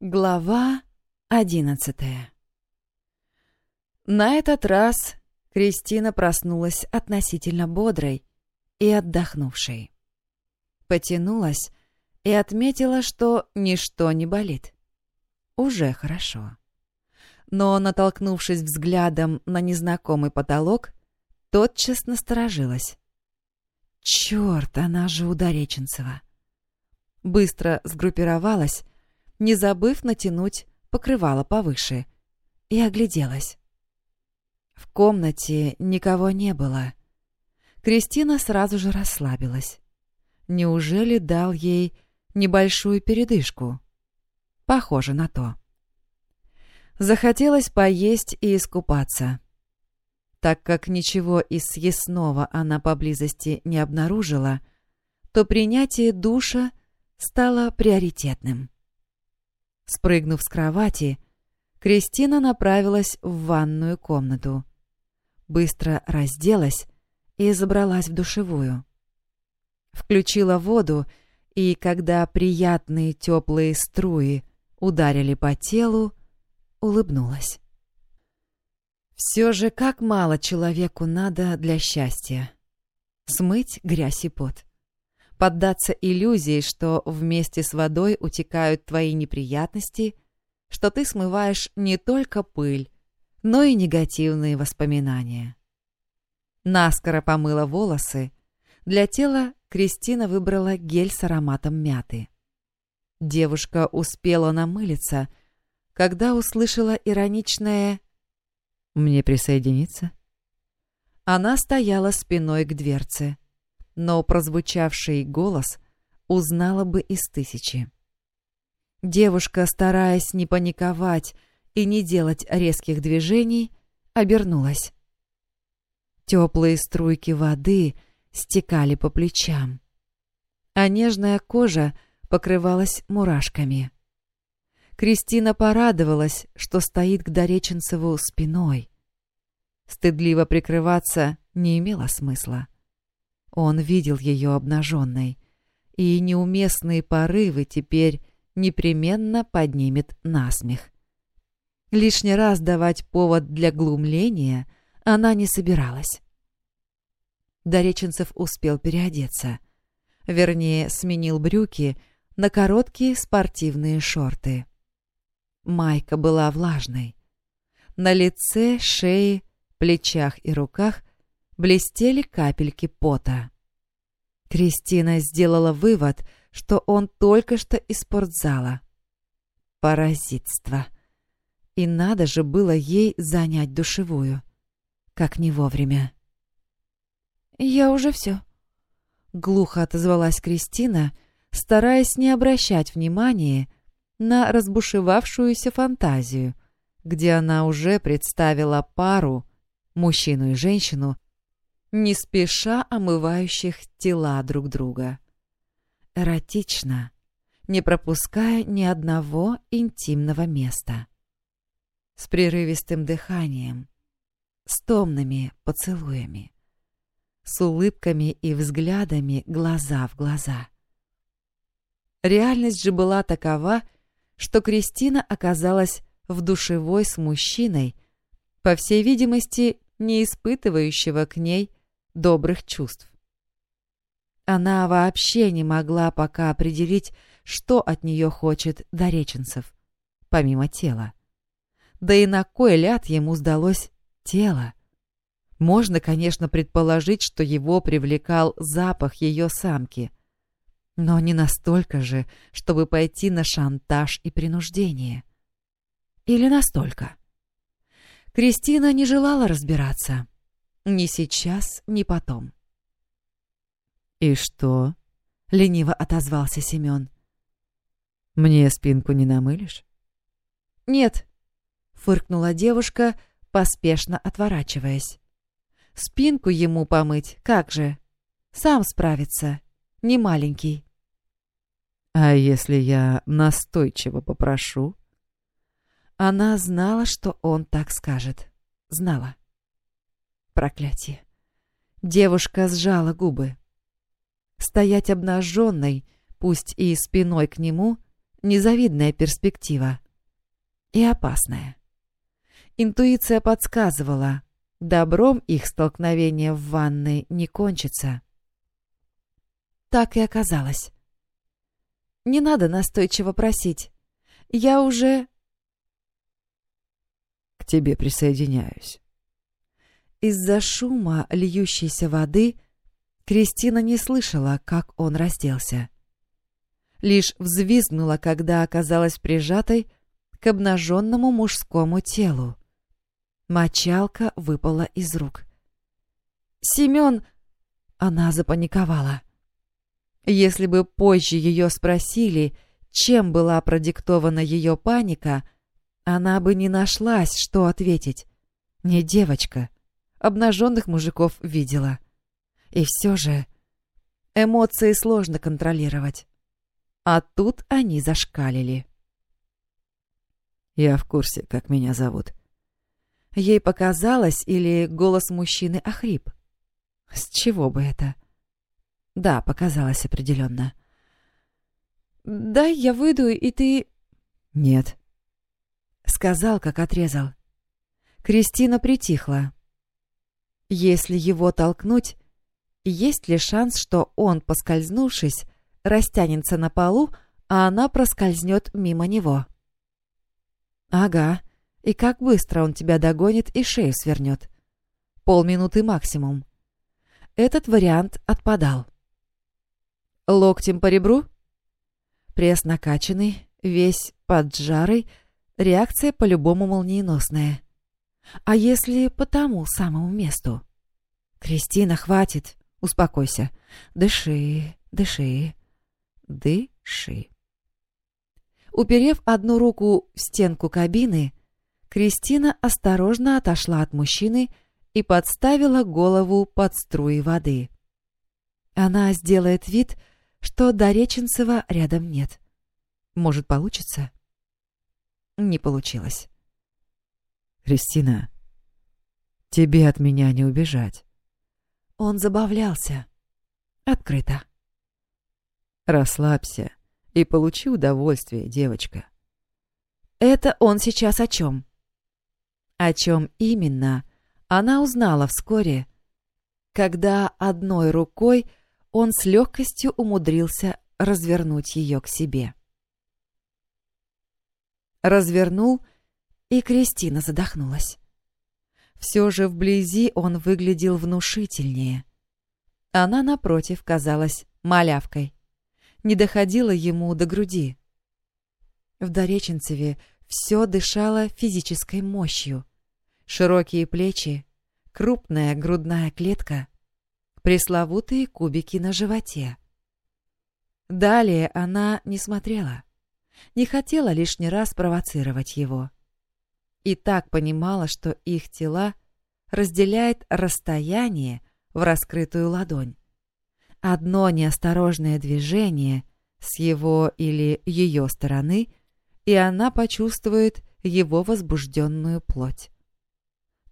Глава одиннадцатая На этот раз Кристина проснулась относительно бодрой и отдохнувшей. Потянулась и отметила, что ничто не болит. Уже хорошо. Но, натолкнувшись взглядом на незнакомый потолок, тотчас насторожилась. Черт, она же у Дореченцева. Быстро сгруппировалась, не забыв натянуть покрывало повыше, и огляделась. В комнате никого не было. Кристина сразу же расслабилась. Неужели дал ей небольшую передышку? Похоже на то. Захотелось поесть и искупаться. Так как ничего из съестного она поблизости не обнаружила, то принятие душа стало приоритетным. Спрыгнув с кровати, Кристина направилась в ванную комнату. Быстро разделась и забралась в душевую. Включила воду, и когда приятные теплые струи ударили по телу, улыбнулась. Все же как мало человеку надо для счастья. Смыть грязь и пот поддаться иллюзии, что вместе с водой утекают твои неприятности, что ты смываешь не только пыль, но и негативные воспоминания. Наскоро помыла волосы. Для тела Кристина выбрала гель с ароматом мяты. Девушка успела намылиться, когда услышала ироничное «Мне присоединиться?» Она стояла спиной к дверце но прозвучавший голос узнала бы из тысячи. Девушка, стараясь не паниковать и не делать резких движений, обернулась. Теплые струйки воды стекали по плечам, а нежная кожа покрывалась мурашками. Кристина порадовалась, что стоит к Дореченцеву спиной. Стыдливо прикрываться не имело смысла. Он видел ее обнаженной, и неуместные порывы теперь непременно поднимет насмех. Лишний раз давать повод для глумления она не собиралась. Дореченцев успел переодеться. Вернее, сменил брюки на короткие спортивные шорты. Майка была влажной. На лице, шее, плечах и руках блестели капельки пота. Кристина сделала вывод, что он только что из спортзала. Паразитство. И надо же было ей занять душевую. Как не вовремя. «Я уже все», — глухо отозвалась Кристина, стараясь не обращать внимания на разбушевавшуюся фантазию, где она уже представила пару, мужчину и женщину, не спеша омывающих тела друг друга. Эротично, не пропуская ни одного интимного места. С прерывистым дыханием, с томными поцелуями, с улыбками и взглядами глаза в глаза. Реальность же была такова, что Кристина оказалась в душевой с мужчиной, по всей видимости, не испытывающего к ней добрых чувств. Она вообще не могла пока определить, что от нее хочет Дореченцев, помимо тела. Да и на кой ляд ему сдалось тело? Можно, конечно, предположить, что его привлекал запах ее самки, но не настолько же, чтобы пойти на шантаж и принуждение. Или настолько? Кристина не желала разбираться. Ни сейчас, ни потом. «И что?» — лениво отозвался Семен. «Мне спинку не намылишь?» «Нет», — фыркнула девушка, поспешно отворачиваясь. «Спинку ему помыть, как же? Сам справится, не маленький». «А если я настойчиво попрошу?» Она знала, что он так скажет. Знала. Проклятие. Девушка сжала губы. Стоять обнаженной, пусть и спиной к нему, Незавидная перспектива. И опасная. Интуиция подсказывала, добром их столкновение в ванной не кончится. Так и оказалось. Не надо настойчиво просить. Я уже... К тебе присоединяюсь. Из-за шума льющейся воды Кристина не слышала, как он разделся. Лишь взвизгнула, когда оказалась прижатой к обнаженному мужскому телу. Мочалка выпала из рук. «Семен!» Она запаниковала. Если бы позже ее спросили, чем была продиктована ее паника, она бы не нашлась, что ответить. Не девочка. Обнаженных мужиков видела. И все же эмоции сложно контролировать. А тут они зашкалили. «Я в курсе, как меня зовут», Ей показалось, или голос мужчины охрип. С чего бы это? Да, показалось определенно. «Дай я выйду, и ты...» «Нет», — сказал, как отрезал. Кристина притихла. Если его толкнуть, есть ли шанс, что он, поскользнувшись, растянется на полу, а она проскользнет мимо него? «Ага», и как быстро он тебя догонит и шею свернет. Полминуты максимум. Этот вариант отпадал. Локтем по ребру? Пресс накачанный, весь под жарой, реакция по-любому молниеносная. А если по тому самому месту? Кристина, хватит, успокойся. Дыши, дыши, дыши. Уперев одну руку в стенку кабины, Кристина осторожно отошла от мужчины и подставила голову под струи воды. Она сделает вид, что Дореченцева рядом нет. Может, получится? Не получилось. «Кристина, тебе от меня не убежать». Он забавлялся. Открыто. «Расслабься и получи удовольствие, девочка». «Это он сейчас о чем?» О чем именно, она узнала вскоре, когда одной рукой он с легкостью умудрился развернуть ее к себе. Развернул, и Кристина задохнулась. Все же вблизи он выглядел внушительнее. Она, напротив, казалась малявкой. Не доходила ему до груди. В Дореченцеве все дышало физической мощью. Широкие плечи, крупная грудная клетка, пресловутые кубики на животе. Далее она не смотрела, не хотела лишний раз провоцировать его. И так понимала, что их тела разделяет расстояние в раскрытую ладонь. Одно неосторожное движение с его или ее стороны — и она почувствует его возбужденную плоть.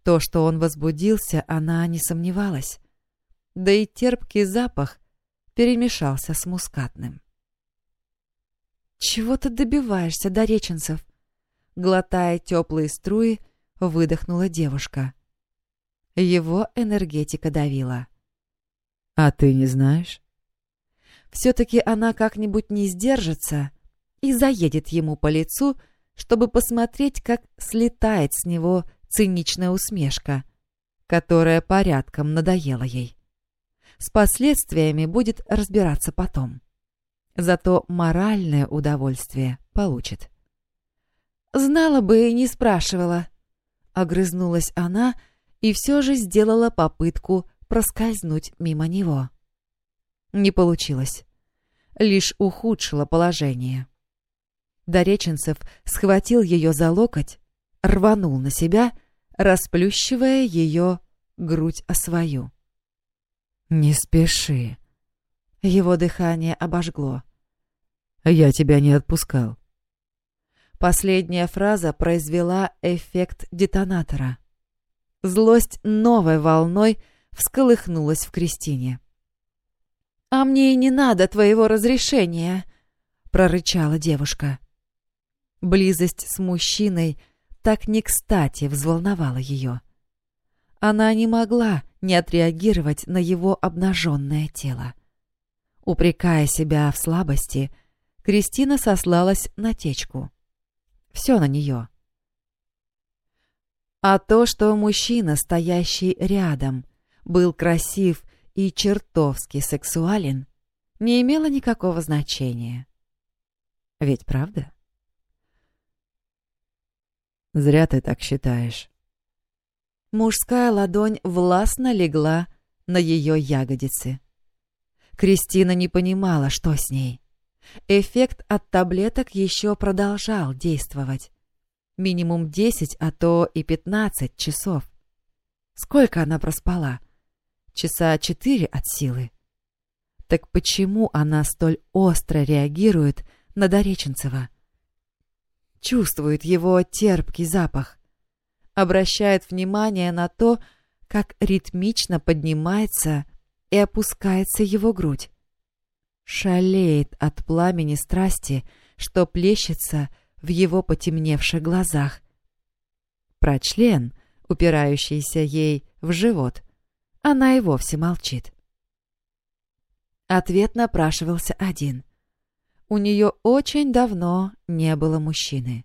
То, что он возбудился, она не сомневалась. Да и терпкий запах перемешался с мускатным. «Чего ты добиваешься, Дореченцев?» Глотая теплые струи, выдохнула девушка. Его энергетика давила. «А ты не знаешь?» Все-таки она как-нибудь не сдержится и заедет ему по лицу, чтобы посмотреть, как слетает с него циничная усмешка, которая порядком надоела ей. С последствиями будет разбираться потом. Зато моральное удовольствие получит. «Знала бы и не спрашивала», — огрызнулась она и все же сделала попытку проскользнуть мимо него. Не получилось. Лишь ухудшило положение. Дореченцев схватил ее за локоть, рванул на себя, расплющивая ее грудь о свою. «Не спеши». Его дыхание обожгло. «Я тебя не отпускал». Последняя фраза произвела эффект детонатора. Злость новой волной всколыхнулась в Кристине. «А мне и не надо твоего разрешения», — прорычала девушка. Близость с мужчиной так не кстати взволновала ее. Она не могла не отреагировать на его обнаженное тело. Упрекая себя в слабости, Кристина сослалась на течку. Все на нее. А то, что мужчина, стоящий рядом, был красив и чертовски сексуален, не имело никакого значения. Ведь правда? Зря ты так считаешь. Мужская ладонь властно легла на ее ягодицы. Кристина не понимала, что с ней. Эффект от таблеток еще продолжал действовать. Минимум 10, а то и 15 часов. Сколько она проспала? Часа четыре от силы. Так почему она столь остро реагирует на Дореченцева? Чувствует его терпкий запах. Обращает внимание на то, как ритмично поднимается и опускается его грудь. Шалеет от пламени страсти, что плещется в его потемневших глазах. Про член, упирающийся ей в живот, она и вовсе молчит. Ответ напрашивался один. У нее очень давно не было мужчины.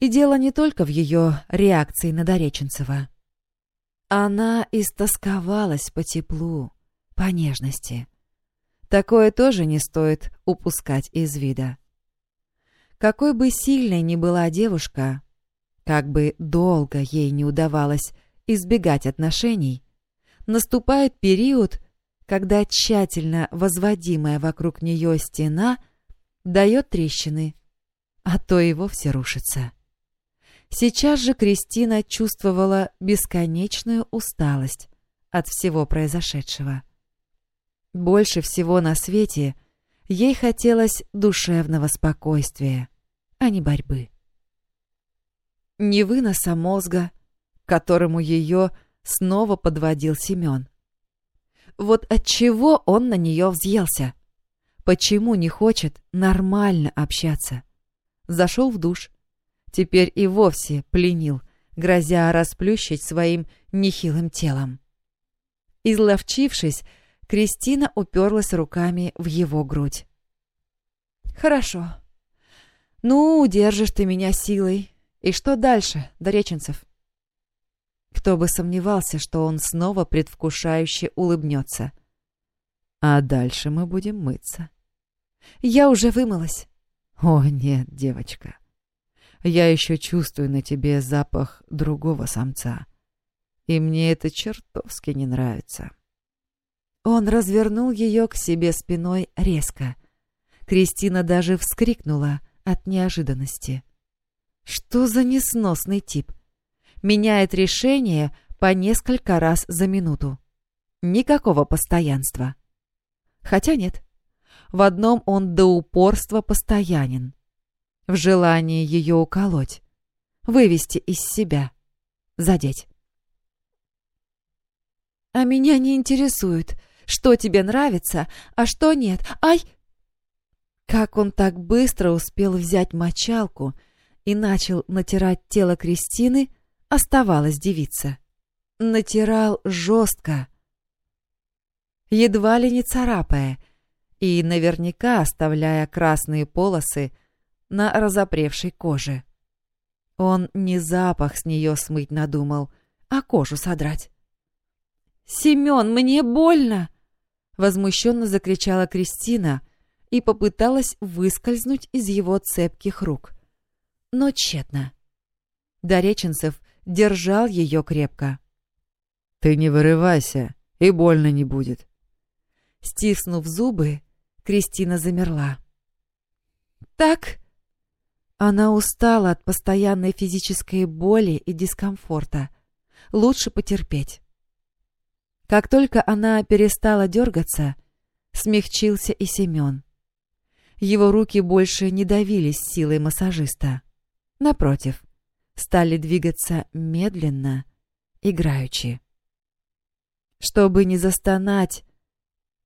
И дело не только в ее реакции на Дореченцева. Она истосковалась по теплу, по нежности. Такое тоже не стоит упускать из вида. Какой бы сильной ни была девушка, как бы долго ей не удавалось избегать отношений, наступает период, когда тщательно возводимая вокруг нее стена дает трещины, а то и вовсе рушится. Сейчас же Кристина чувствовала бесконечную усталость от всего произошедшего. Больше всего на свете ей хотелось душевного спокойствия, а не борьбы. Не выноса мозга, которому ее снова подводил Семен. Вот от чего он на нее взъелся? Почему не хочет нормально общаться? Зашел в душ, теперь и вовсе пленил, грозя расплющить своим нехилым телом. Изловчившись, Кристина уперлась руками в его грудь. «Хорошо. Ну, удержишь ты меня силой. И что дальше, Дореченцев?» Кто бы сомневался, что он снова предвкушающе улыбнется. «А дальше мы будем мыться». «Я уже вымылась». «О, нет, девочка я еще чувствую на тебе запах другого самца. И мне это чертовски не нравится. Он развернул ее к себе спиной резко. Кристина даже вскрикнула от неожиданности. Что за несносный тип? Меняет решение по несколько раз за минуту. Никакого постоянства. Хотя нет. В одном он до упорства постоянен в желании ее уколоть, вывести из себя, задеть. «А меня не интересует, что тебе нравится, а что нет. Ай!» Как он так быстро успел взять мочалку и начал натирать тело Кристины, оставалась девица. Натирал жестко, едва ли не царапая, и наверняка оставляя красные полосы на разопревшей коже. Он не запах с нее смыть надумал, а кожу содрать. «Семен, мне больно!» Возмущенно закричала Кристина и попыталась выскользнуть из его цепких рук. Но тщетно. Дореченцев держал ее крепко. «Ты не вырывайся, и больно не будет». Стиснув зубы, Кристина замерла. «Так...» Она устала от постоянной физической боли и дискомфорта. Лучше потерпеть. Как только она перестала дергаться, смягчился и Семен. Его руки больше не давились силой массажиста. Напротив, стали двигаться медленно, играючи. Чтобы не застонать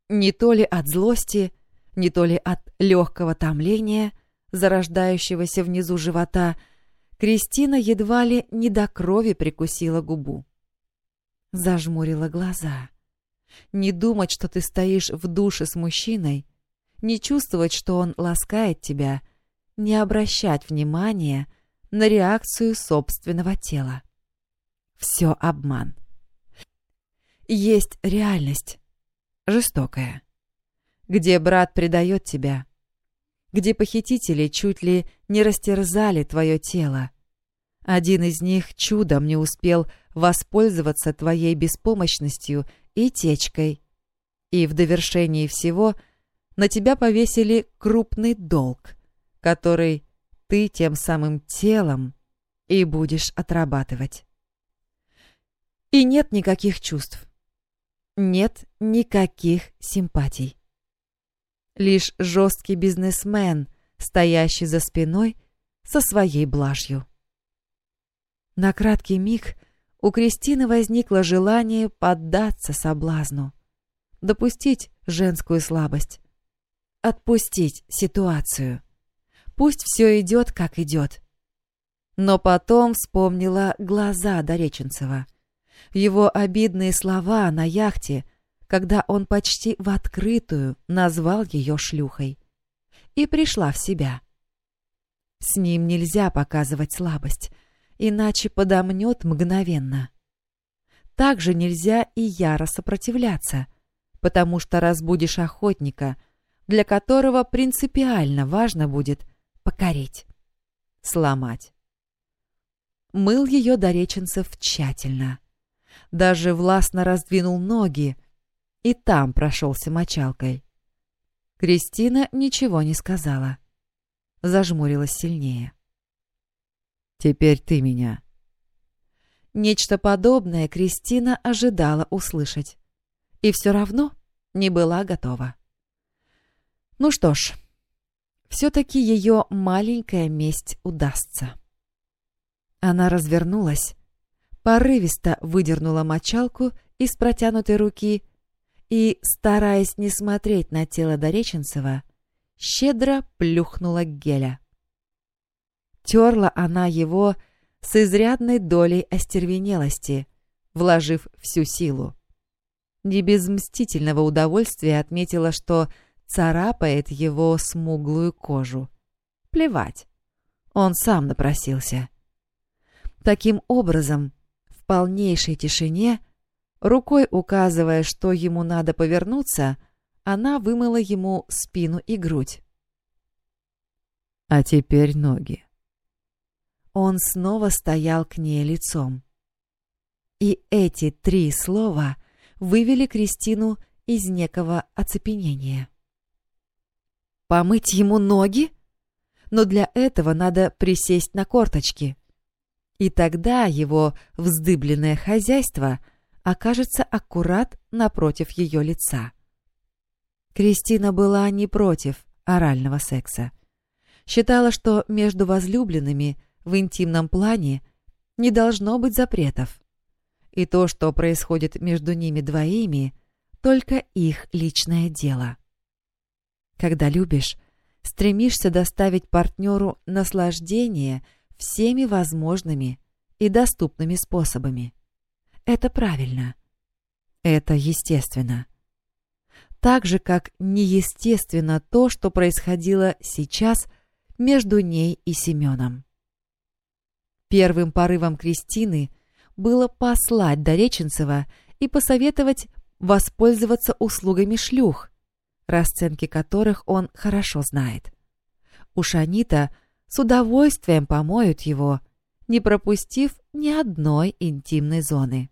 не то ли от злости, не то ли от легкого томления, зарождающегося внизу живота, Кристина едва ли не до крови прикусила губу. Зажмурила глаза. Не думать, что ты стоишь в душе с мужчиной, не чувствовать, что он ласкает тебя, не обращать внимания на реакцию собственного тела. Все обман. Есть реальность, жестокая, где брат предает тебя, где похитители чуть ли не растерзали твое тело. Один из них чудом не успел воспользоваться твоей беспомощностью и течкой, и в довершении всего на тебя повесили крупный долг, который ты тем самым телом и будешь отрабатывать. И нет никаких чувств. Нет никаких симпатий. Лишь жесткий бизнесмен, стоящий за спиной со своей блажью. На краткий миг у Кристины возникло желание поддаться соблазну, допустить женскую слабость, отпустить ситуацию. Пусть все идет, как идет. Но потом вспомнила глаза Дореченцева — его обидные слова на яхте, когда он почти в открытую назвал ее шлюхой. И пришла в себя. С ним нельзя показывать слабость, иначе подомнет мгновенно. Также нельзя и яро сопротивляться, потому что разбудишь охотника, для которого принципиально важно будет покорить, сломать. Мыл ее Дореченцев тщательно даже властно раздвинул ноги и там прошелся мочалкой. Кристина ничего не сказала. Зажмурилась сильнее. «Теперь ты меня». Нечто подобное Кристина ожидала услышать. И все равно не была готова. Ну что ж, все-таки ее маленькая месть удастся. Она развернулась порывисто выдернула мочалку из протянутой руки и, стараясь не смотреть на тело Дореченцева, щедро плюхнула геля. Терла она его с изрядной долей остервенелости, вложив всю силу. Не без мстительного удовольствия отметила, что царапает его смуглую кожу. Плевать. Он сам напросился. Таким образом, полнейшей тишине, рукой указывая, что ему надо повернуться, она вымыла ему спину и грудь. «А теперь ноги». Он снова стоял к ней лицом. И эти три слова вывели Кристину из некого оцепенения. «Помыть ему ноги? Но для этого надо присесть на корточки». И тогда его вздыбленное хозяйство окажется аккурат напротив ее лица. Кристина была не против орального секса. Считала, что между возлюбленными в интимном плане не должно быть запретов. И то, что происходит между ними двоими, только их личное дело. Когда любишь, стремишься доставить партнеру наслаждение – всеми возможными и доступными способами. Это правильно. Это естественно. Так же, как неестественно то, что происходило сейчас между ней и Семеном. Первым порывом Кристины было послать Дореченцева и посоветовать воспользоваться услугами шлюх, расценки которых он хорошо знает. Уж они-то с удовольствием помоют его, не пропустив ни одной интимной зоны.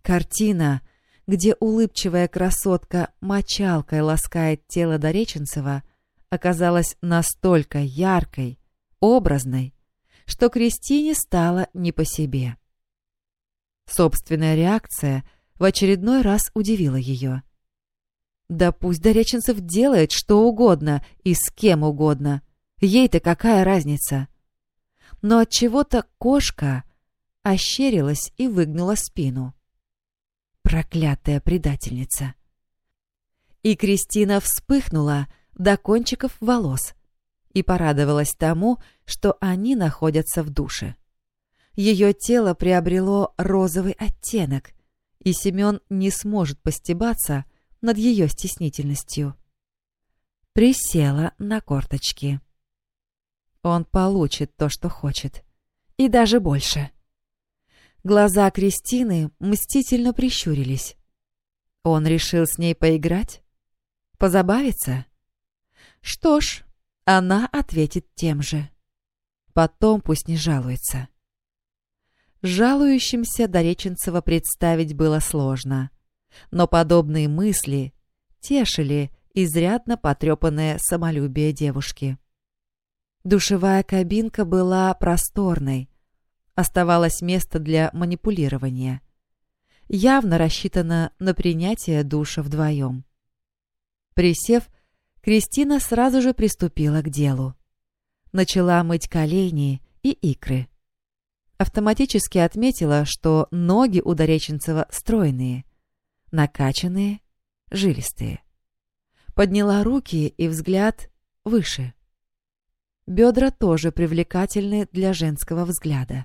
Картина, где улыбчивая красотка мочалкой ласкает тело Дореченцева, оказалась настолько яркой, образной, что Кристине стало не по себе. Собственная реакция в очередной раз удивила ее. Да пусть Дореченцев делает что угодно и с кем угодно, Ей-то какая разница? Но от чего-то кошка ощерилась и выгнула спину. Проклятая предательница. И Кристина вспыхнула до кончиков волос и порадовалась тому, что они находятся в душе. Ее тело приобрело розовый оттенок, и Семен не сможет постебаться над ее стеснительностью. Присела на корточки. Он получит то, что хочет. И даже больше. Глаза Кристины мстительно прищурились. Он решил с ней поиграть? Позабавиться? Что ж, она ответит тем же. Потом пусть не жалуется. Жалующимся Дореченцева представить было сложно. Но подобные мысли тешили изрядно потрепанное самолюбие девушки. Душевая кабинка была просторной. Оставалось место для манипулирования. Явно рассчитано на принятие душа вдвоем. Присев, Кристина сразу же приступила к делу. Начала мыть колени и икры. Автоматически отметила, что ноги у Дореченцева стройные, накачанные, жилистые. Подняла руки и взгляд выше. Бедра тоже привлекательны для женского взгляда.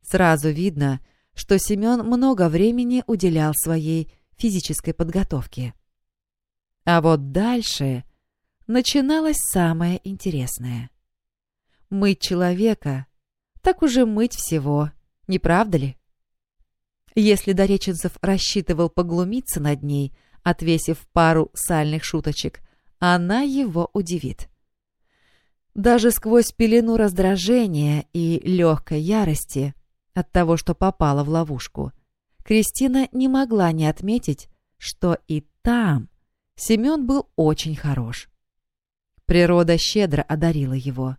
Сразу видно, что Семен много времени уделял своей физической подготовке. А вот дальше начиналось самое интересное. Мыть человека, так уже мыть всего, не правда ли? Если Дореченцев рассчитывал поглумиться над ней, отвесив пару сальных шуточек, она его удивит. Даже сквозь пелену раздражения и легкой ярости от того, что попала в ловушку, Кристина не могла не отметить, что и там Семен был очень хорош. Природа щедро одарила его.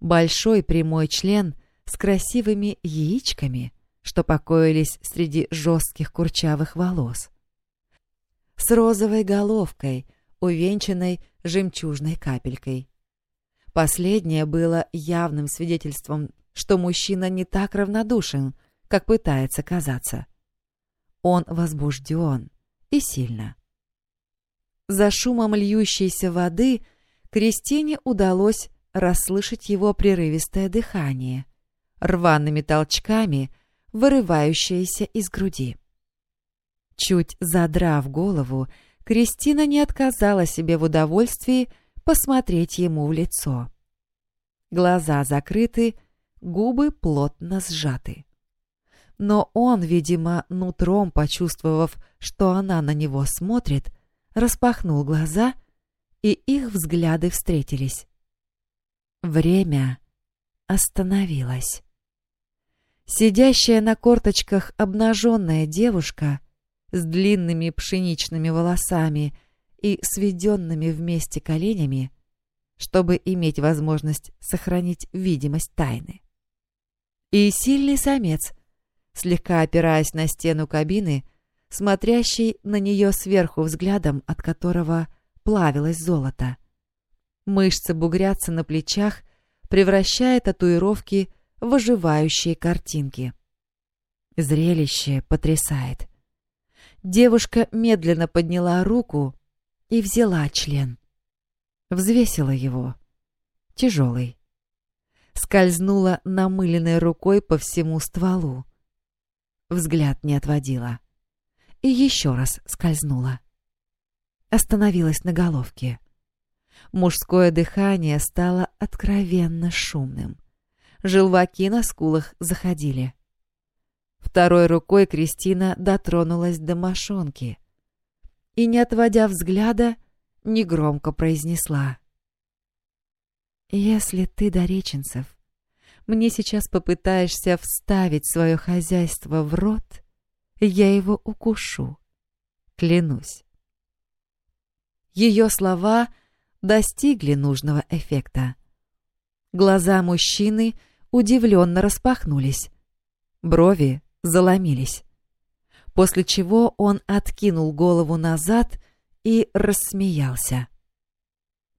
Большой прямой член с красивыми яичками, что покоились среди жестких курчавых волос. С розовой головкой, увенчанной жемчужной капелькой. Последнее было явным свидетельством, что мужчина не так равнодушен, как пытается казаться. Он возбужден и сильно. За шумом льющейся воды Кристине удалось расслышать его прерывистое дыхание, рваными толчками, вырывающееся из груди. Чуть задрав голову, Кристина не отказала себе в удовольствии посмотреть ему в лицо. Глаза закрыты, губы плотно сжаты. Но он, видимо, нутром почувствовав, что она на него смотрит, распахнул глаза, и их взгляды встретились. Время остановилось. Сидящая на корточках обнаженная девушка с длинными пшеничными волосами и сведенными вместе коленями, чтобы иметь возможность сохранить видимость тайны. И сильный самец, слегка опираясь на стену кабины, смотрящий на нее сверху взглядом, от которого плавилось золото. Мышцы бугрятся на плечах, превращая татуировки в оживающие картинки. Зрелище потрясает. Девушка медленно подняла руку и взяла член. Взвесила его. Тяжелый. Скользнула намыленной рукой по всему стволу. Взгляд не отводила и еще раз скользнула. Остановилась на головке. Мужское дыхание стало откровенно шумным. Желваки на скулах заходили. Второй рукой Кристина дотронулась до мошонки и, не отводя взгляда, негромко произнесла. «Если ты, Дореченцев, мне сейчас попытаешься вставить свое хозяйство в рот, я его укушу. Клянусь. Ее слова достигли нужного эффекта. Глаза мужчины удивленно распахнулись. Брови заломились. После чего он откинул голову назад и рассмеялся.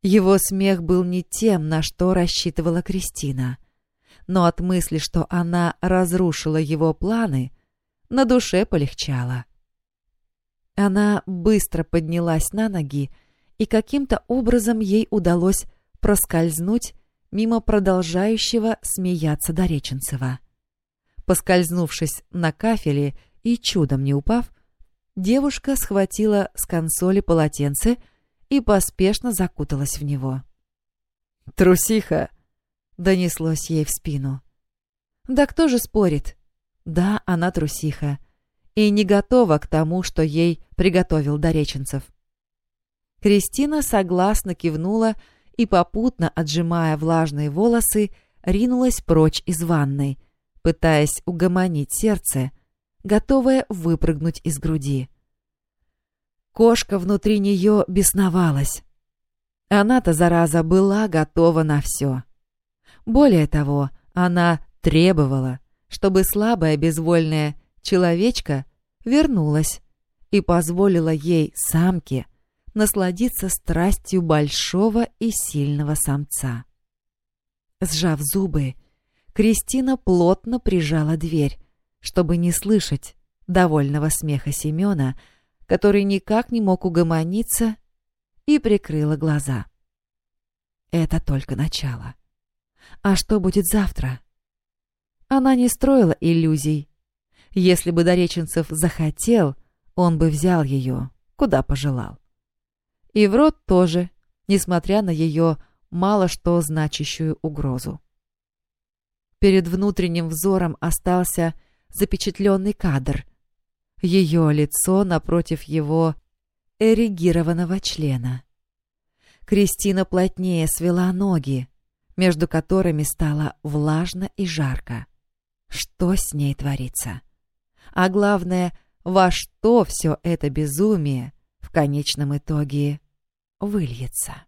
Его смех был не тем, на что рассчитывала Кристина. Но от мысли, что она разрушила его планы, на душе полегчало. Она быстро поднялась на ноги, и каким-то образом ей удалось проскользнуть мимо продолжающего смеяться Дореченцева. Поскользнувшись на кафеле и чудом не упав, девушка схватила с консоли полотенце и поспешно закуталась в него. «Трусиха!» — донеслось ей в спину. «Да кто же спорит?» Да, она трусиха и не готова к тому, что ей приготовил Дореченцев. Кристина согласно кивнула и, попутно отжимая влажные волосы, ринулась прочь из ванной, пытаясь угомонить сердце, готовая выпрыгнуть из груди. Кошка внутри нее бесновалась. Она-то, зараза, была готова на все. Более того, она требовала, чтобы слабая безвольная человечка вернулась и позволила ей, самке, насладиться страстью большого и сильного самца. Сжав зубы, Кристина плотно прижала дверь, чтобы не слышать довольного смеха Семена, который никак не мог угомониться, и прикрыла глаза. Это только начало. А что будет завтра? Она не строила иллюзий. Если бы Дореченцев захотел, он бы взял ее, куда пожелал. И в рот тоже, несмотря на ее мало что значащую угрозу. Перед внутренним взором остался запечатленный кадр. Ее лицо напротив его эрегированного члена. Кристина плотнее свела ноги, между которыми стало влажно и жарко. Что с ней творится? А главное, во что все это безумие в конечном итоге выльется.